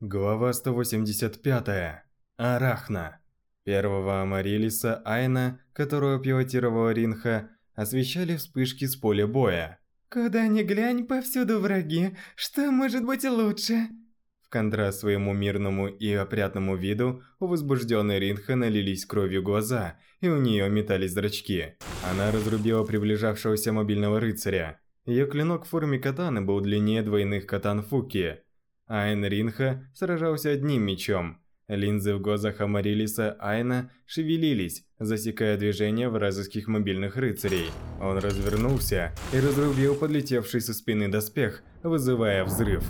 Глава 185. Арахна. Первого Амарилиса Айна, которого пилотировала Ринха, освещали вспышки с поля боя. «Куда ни глянь, повсюду враги. Что может быть лучше?» В контраст своему мирному и опрятному виду, у возбужденной Ринха налились кровью глаза, и у нее метались зрачки. Она разрубила приближавшегося мобильного рыцаря. Ее клинок в форме катаны был длиннее двойных катан Фуки – Айн Ринха сражался одним мечом. Линзы в глазах Амарилиса Айна шевелились, засекая движения вражеских мобильных рыцарей. Он развернулся и разрубил подлетевший со спины доспех, вызывая взрыв.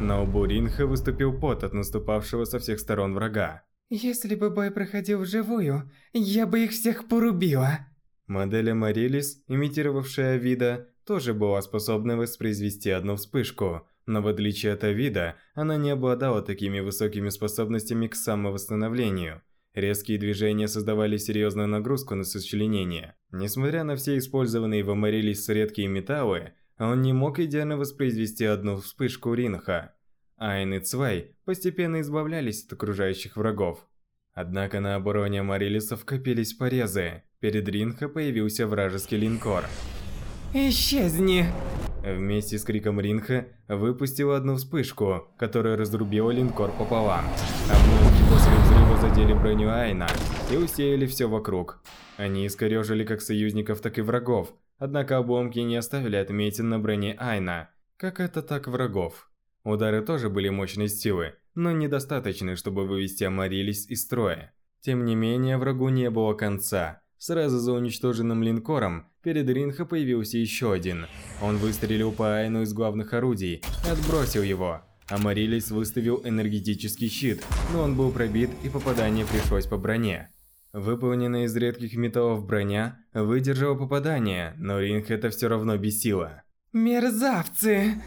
На лбу Ринха выступил пот от наступавшего со всех сторон врага. «Если бы бой проходил вживую, я бы их всех порубила!» Модель Амарилис, имитировавшая вида, тоже была способна воспроизвести одну вспышку, но в отличие от Авида, она не обладала такими высокими способностями к самовосстановлению. Резкие движения создавали серьезную нагрузку на сочленение. Несмотря на все использованные в Амарилис редкие металлы, он не мог идеально воспроизвести одну вспышку Ринха. Айн и Цвай постепенно избавлялись от окружающих врагов. Однако на обороне Амарилисов копились порезы. Перед Ринха появился вражеский линкор. «Исчезни!» Вместе с криком Ринха выпустила одну вспышку, которая разрубила линкор пополам. Обломки после взрыва задели броню Айна и усеяли все вокруг. Они искорежили как союзников, так и врагов, однако обломки не оставили отметин на броне Айна, как это так врагов. Удары тоже были мощной силы, но недостаточны, чтобы вывести Амарилис из строя. Тем не менее, врагу не было конца. Сразу за уничтоженным линкором перед Ринхо появился еще один. Он выстрелил по Айну из главных орудий и отбросил его. Амарилис выставил энергетический щит, но он был пробит и попадание пришлось по броне. Выполненная из редких металлов броня выдержала попадание, но Ринх это все равно бесило. «Мерзавцы!»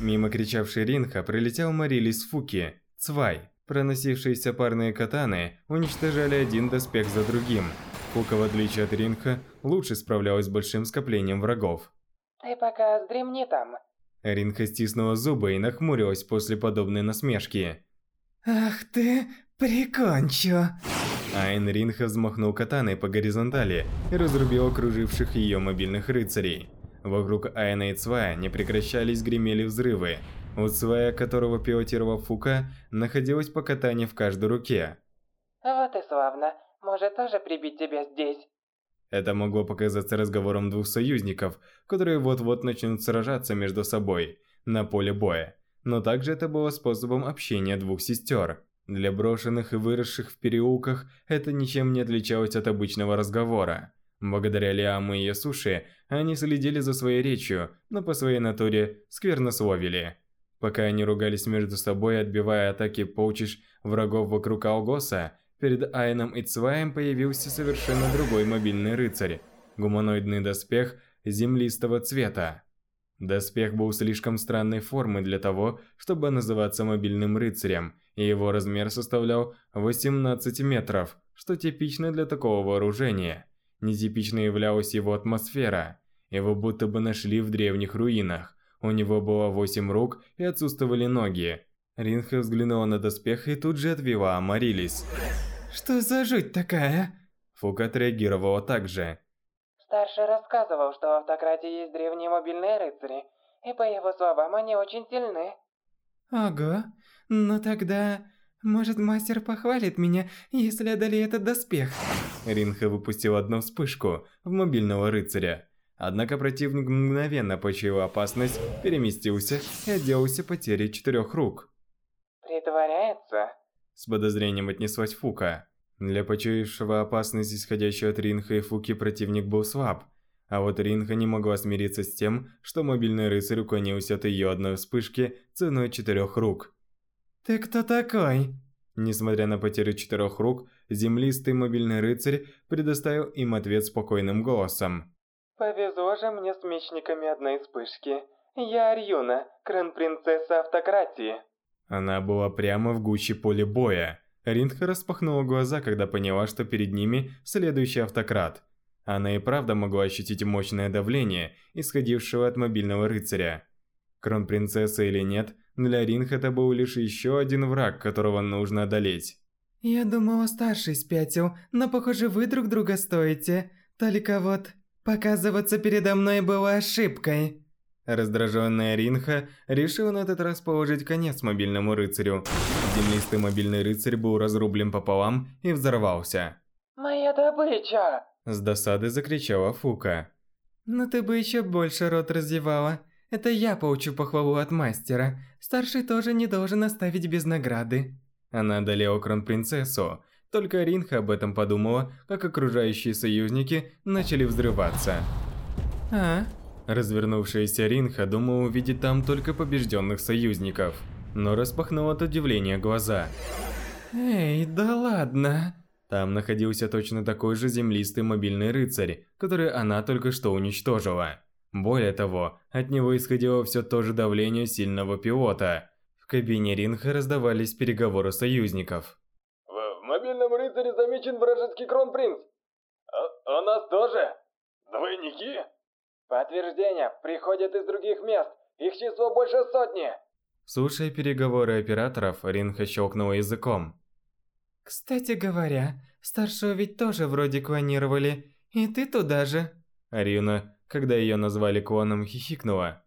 Мимо кричавший Ринха пролетел Марилис Фуки, Цвай. Проносившиеся парные катаны уничтожали один доспех за другим, Кука, в отличие от Ринха, лучше справлялась с большим скоплением врагов. «Ты пока вздремни там». Ринха стиснула зубы и нахмурилась после подобной насмешки. «Ах ты, прикончу!» Айн Ринха взмахнул катаной по горизонтали и разрубил окруживших ее мобильных рыцарей. Вокруг Айна и Цвая не прекращались гремели взрывы. У Цвая, которого пилотировал Фука, находилось по катане в каждой руке. «Вот и славно. Может тоже прибить тебя здесь? Это могло показаться разговором двух союзников, которые вот-вот начнут сражаться между собой на поле боя. Но также это было способом общения двух сестер. Для брошенных и выросших в переулках это ничем не отличалось от обычного разговора. Благодаря Лиаму и Ясуши, они следили за своей речью, но по своей натуре сквернословили. Пока они ругались между собой, отбивая атаки полчищ врагов вокруг Алгоса, Перед Айном и Цваем появился совершенно другой мобильный рыцарь. Гуманоидный доспех землистого цвета. Доспех был слишком странной формы для того, чтобы называться мобильным рыцарем, и его размер составлял 18 метров, что типично для такого вооружения. Нетипичной являлась его атмосфера. Его будто бы нашли в древних руинах. У него было 8 рук и отсутствовали ноги. Ринха взглянула на доспех и тут же отвела Амарилис. Что за жуть такая? Фук отреагировала так же. Старший рассказывал, что в автократии есть древние мобильные рыцари, и по его словам, они очень сильны. Ого, ну тогда... Может, мастер похвалит меня, если одолею этот доспех? Ринха выпустил одну вспышку в мобильного рыцаря. Однако противник мгновенно почуял опасность, переместился и отделался потерей четырех рук. Притворяется? С подозрением отнеслась Фука. Для почуявшего опасность, исходящую от Ринха и Фуки, противник был слаб. А вот Ринха не могла смириться с тем, что мобильный рыцарь уклонился от ее одной вспышки ценой четырех рук. «Ты кто такой?» Несмотря на потерю четырех рук, землистый мобильный рыцарь предоставил им ответ спокойным голосом. «Повезло же мне с мечниками одной вспышки. Я Арьюна, крон-принцесса автократии». Она была прямо в гуще поля боя. Риндха распахнула глаза, когда поняла, что перед ними следующий автократ. Она и правда могла ощутить мощное давление, исходившее от мобильного рыцаря. Кронпринцесса или нет, Для Ринха это был лишь еще один враг, которого нужно одолеть. Я думала, старший спятил, но похоже вы друг друга стоите. Только вот показываться передо мной было ошибкой. Раздраженная Ринха решила на этот раз положить конец мобильному рыцарю. Землистый мобильный рыцарь был разрублен пополам и взорвался. Моя добыча! С досады закричала Фука. Ну ты бы еще больше рот раздевала. Это я получу похвалу от мастера. Старший тоже не должен оставить без награды. Она одолела кронпринцессу. Только Ринха об этом подумала, как окружающие союзники начали взрываться. А? Развернувшаяся Ринха думала увидеть там только побежденных союзников, но распахнула от удивления глаза. Эй, да ладно. Там находился точно такой же землистый мобильный рыцарь, который она только что уничтожила. Более того, от него исходило все то же давление сильного пилота. В кабине Ринха раздавались переговоры союзников. В мобильном рыцаре замечен вражеский кронпринц. А, а нас тоже? Двойники? Подтверждения приходят из других мест. Их число больше сотни. Слушая переговоры операторов, Ринха щелкнула языком. Кстати говоря, старшего ведь тоже вроде клонировали. И ты туда же. Арина, когда ее назвали клоном, хихикнула.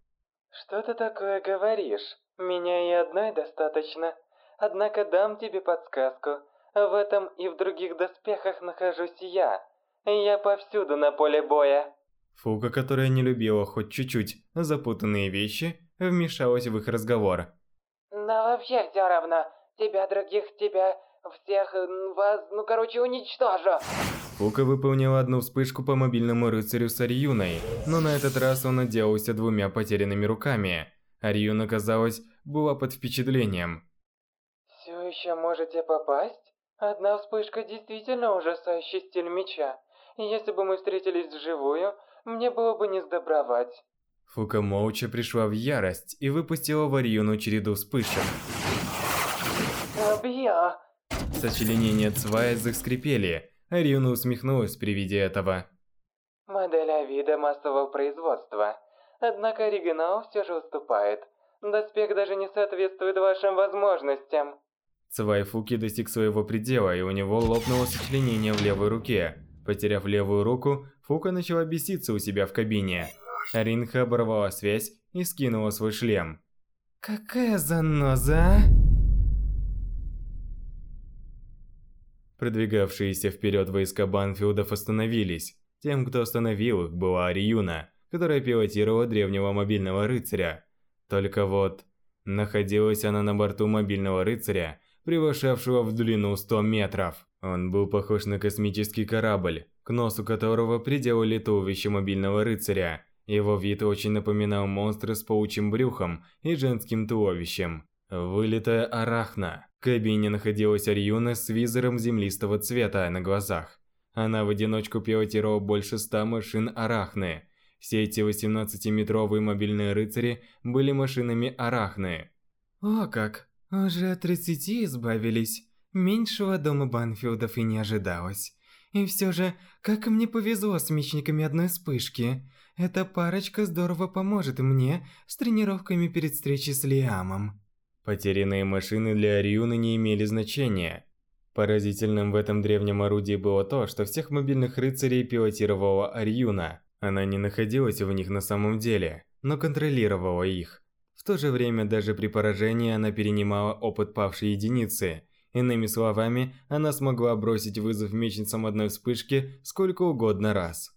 Что ты такое говоришь? Меня и одной достаточно. Однако дам тебе подсказку. В этом и в других доспехах нахожусь я. Я повсюду на поле боя. Фука, которая не любила хоть чуть-чуть запутанные вещи, вмешалась в их разговор. Да вообще все равно. Тебя других, тебя всех, вас, ну короче, уничтожу. Фука выполнила одну вспышку по мобильному рыцарю с Арьюной, но на этот раз он отделался двумя потерянными руками. Арьюна, казалось, была под впечатлением. Все еще можете попасть? Одна вспышка действительно ужасающий стиль меча. Если бы мы встретились вживую, мне было бы не сдобровать. Фука молча пришла в ярость и выпустила в Арьюну череду вспышек. Бьё! Сочленения Цвая заскрипели. Арьюна усмехнулась при виде этого. Модель Авида массового производства. Однако оригинал все же уступает. Доспех даже не соответствует вашим возможностям. Цвай Фуки достиг своего предела, и у него лопнуло сочленение в левой руке. Потеряв левую руку, Фука начала беситься у себя в кабине. Ринха оборвала связь и скинула свой шлем. Какая заноза, а? Продвигавшиеся вперед войска Банфилдов остановились. Тем, кто остановил их, была Ариюна, которая пилотировала древнего мобильного рыцаря. Только вот, находилась она на борту мобильного рыцаря, превышавшего в длину 100 метров. Он был похож на космический корабль, к носу которого приделали туловище мобильного рыцаря. Его вид очень напоминал монстра с паучьим брюхом и женским туловищем. Вылитая арахна. В кабине находилась Арьюна с визором землистого цвета на глазах. Она в одиночку пилотировала больше ста машин арахны. Все эти 18-метровые мобильные рыцари были машинами арахны. О как, уже от 30 избавились. Меньшего дома Банфилдов и не ожидалось. И все же, как мне повезло с мечниками одной вспышки. Эта парочка здорово поможет мне с тренировками перед встречей с Лиамом. Потерянные машины для Ариуны не имели значения. Поразительным в этом древнем орудии было то, что всех мобильных рыцарей пилотировала Ариуна. Она не находилась в них на самом деле, но контролировала их. В то же время даже при поражении она перенимала опыт павшей единицы – Иными словами, она смогла бросить вызов мечницам одной вспышки сколько угодно раз.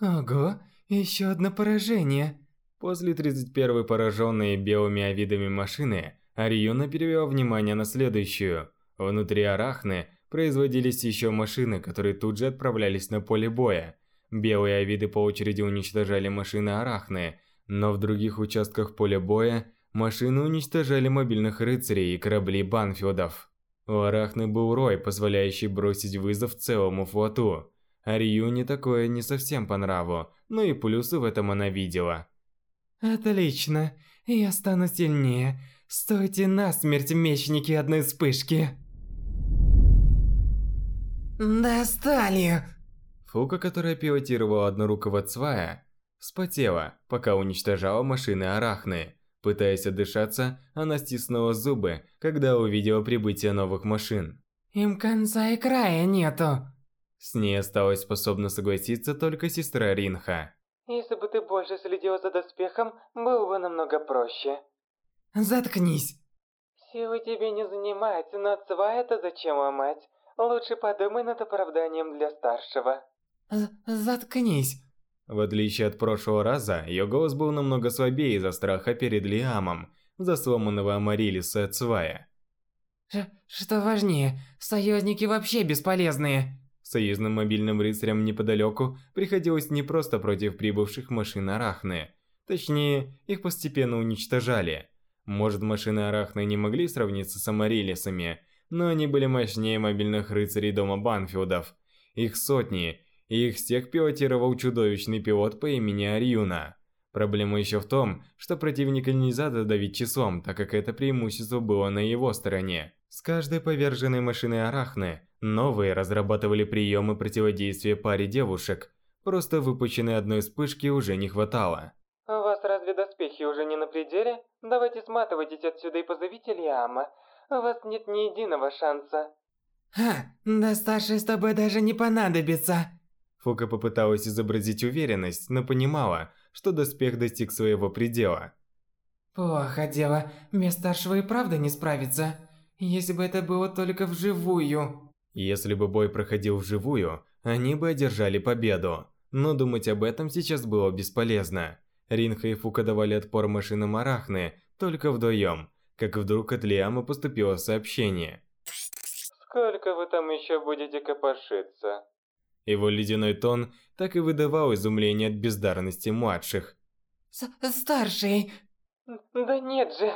Ого, еще одно поражение. После 31-й пораженной белыми авидами машины, Ариюна перевела внимание на следующую. Внутри Арахны производились еще машины, которые тут же отправлялись на поле боя. Белые авиды по очереди уничтожали машины Арахны, но в других участках поля боя машины уничтожали мобильных рыцарей и корабли Банфилдов. У Арахны был рой, позволяющий бросить вызов целому флоту. Арию такое не совсем по нраву, но и плюсы в этом она видела. Отлично, я стану сильнее. Стойте насмерть, мечники одной вспышки. Достали! Фука, которая пилотировала однорукого Цвая, вспотела, пока уничтожала машины Арахны. Пытаясь отдышаться, она стиснула зубы, когда увидела прибытие новых машин. Им конца и края нету. С ней осталась способна согласиться только сестра Ринха. Если бы ты больше следил за доспехом, было бы намного проще. Заткнись. Силы тебе не занимать, но цва это зачем ломать? Лучше подумай над оправданием для старшего. З заткнись. В отличие от прошлого раза, ее голос был намного слабее из-за страха перед Лиамом, за сломанного Амарилиса Цвая. Ш что важнее, союзники вообще бесполезные. Союзным мобильным рыцарям неподалеку приходилось не просто против прибывших машин Арахны. Точнее, их постепенно уничтожали. Может, машины Арахны не могли сравниться с Амарилисами, но они были мощнее мобильных рыцарей дома Банфилдов. Их сотни, и их всех пилотировал чудовищный пилот по имени Арьюна. Проблема еще в том, что противника нельзя додавить числом, так как это преимущество было на его стороне. С каждой поверженной машиной Арахны, новые разрабатывали приемы противодействия паре девушек. Просто выпущенной одной вспышки уже не хватало. У вас разве доспехи уже не на пределе? Давайте сматывайтесь отсюда и позовите Лиама. У вас нет ни единого шанса. Ха, да старший с тобой даже не понадобится. Фука попыталась изобразить уверенность, но понимала, что доспех достиг своего предела. Плохо дело, без старшего и правда не справится. Если бы это было только вживую. Если бы бой проходил вживую, они бы одержали победу. Но думать об этом сейчас было бесполезно. Ринха и Фука давали отпор машинам Арахны только вдвоем, как вдруг от Лиама поступило сообщение. Сколько вы там еще будете копошиться? Его ледяной тон так и выдавал изумление от бездарности младших. С «Старший!» Да нет же!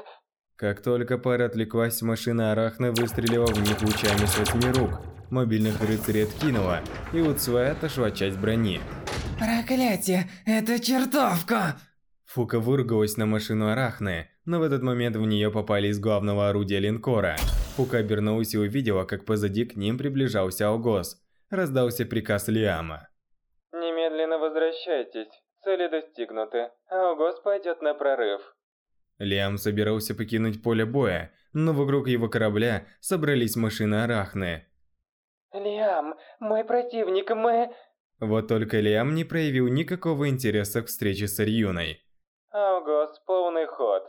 Как только пара отвлеклась, машина Арахна выстрелила в них лучами с восьми рук. Мобильных рыцарей откинула, и у Цвая отошла часть брони. Проклятие! Это чертовка! Фука выругалась на машину Арахны, но в этот момент в нее попали из главного орудия линкора. Фука обернулась и увидела, как позади к ним приближался Алгос раздался приказ Лиама. «Немедленно возвращайтесь. Цели достигнуты. Аугос пойдет на прорыв». Лиам собирался покинуть поле боя, но вокруг его корабля собрались машины Арахны. «Лиам, мой противник, мы...» Вот только Лиам не проявил никакого интереса к встрече с Арьюной. «Аугос, полный ход».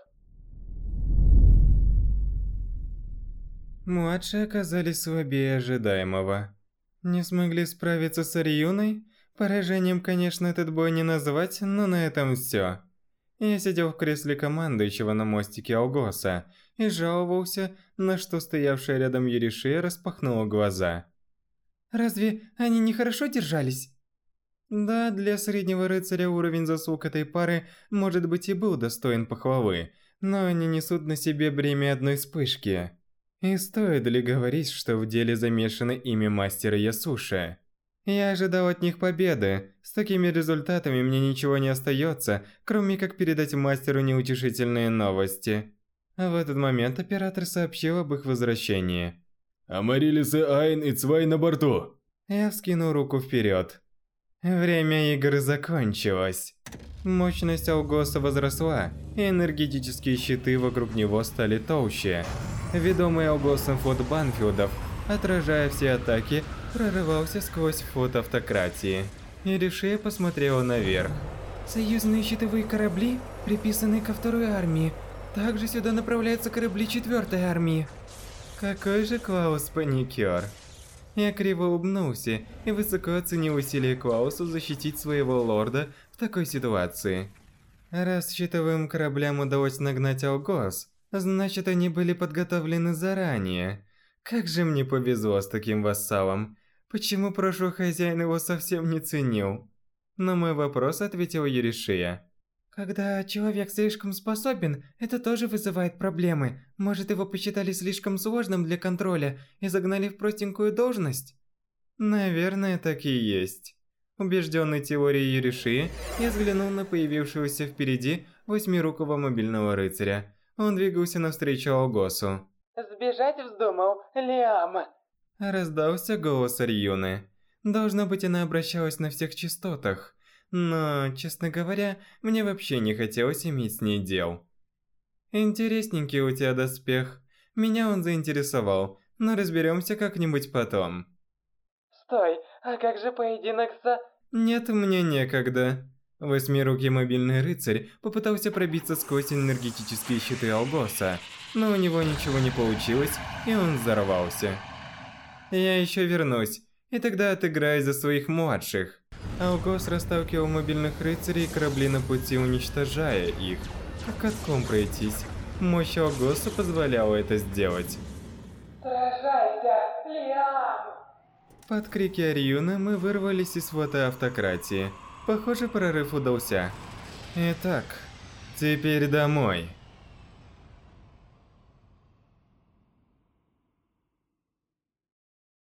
Младшие оказались слабее ожидаемого. Не смогли справиться с Ариюной? Поражением, конечно, этот бой не назвать, но на этом все. Я сидел в кресле командующего на мостике Алгоса и жаловался, на что стоявшая рядом Еришия распахнула глаза. «Разве они нехорошо держались?» Да, для среднего рыцаря уровень заслуг этой пары, может быть, и был достоин похвалы, но они несут на себе бремя одной вспышки. И стоит ли говорить, что в деле замешано имя мастера Ясуши? Я ожидал от них победы. С такими результатами мне ничего не остается, кроме как передать мастеру неутешительные новости. А в этот момент оператор сообщил об их возвращении. Амарилис и Айн и Цвай на борту. Я вскинул руку вперед. Время игры закончилось. Мощность Алгоса возросла, и энергетические щиты вокруг него стали толще. Ведомый Алгосом флот Банфилдов, отражая все атаки, прорывался сквозь флот автократии. Иришея посмотрела наверх. Союзные щитовые корабли, приписанные ко второй армии. Также сюда направляются корабли четвертой армии. Какой же Клаус паникер. Я криво улыбнулся и высоко оценил усилия Клауса защитить своего лорда в такой ситуации. Раз щитовым кораблям удалось нагнать Алгос, значит они были подготовлены заранее. Как же мне повезло с таким вассалом. Почему прошлый хозяин его совсем не ценил? На мой вопрос ответил Еришия. Когда человек слишком способен, это тоже вызывает проблемы. Может, его посчитали слишком сложным для контроля и загнали в простенькую должность? Наверное, так и есть. Убежденный теорией Юриши, я взглянул на появившегося впереди восьмирукого мобильного рыцаря. Он двигался навстречу Алгосу. «Сбежать вздумал, Лиам!» Раздался голос Арьюны. Должно быть, она обращалась на всех частотах. Но, честно говоря, мне вообще не хотелось иметь с ней дел. Интересненький у тебя доспех. Меня он заинтересовал, но разберемся как-нибудь потом. Стой, а как же поединок за... Нет, мне некогда. Восьмирукий мобильный рыцарь попытался пробиться сквозь энергетические щиты Алгоса, но у него ничего не получилось, и он взорвался. Я еще вернусь, и тогда отыграю за своих младших. Алгос расталкивал мобильных рыцарей корабли на пути, уничтожая их. Как катком пройтись. Мощь Алгоса позволяла это сделать. Сражайся, Лиам! Под крики Ариюна мы вырвались из флота автократии. Похоже, прорыв удался. Итак, теперь домой.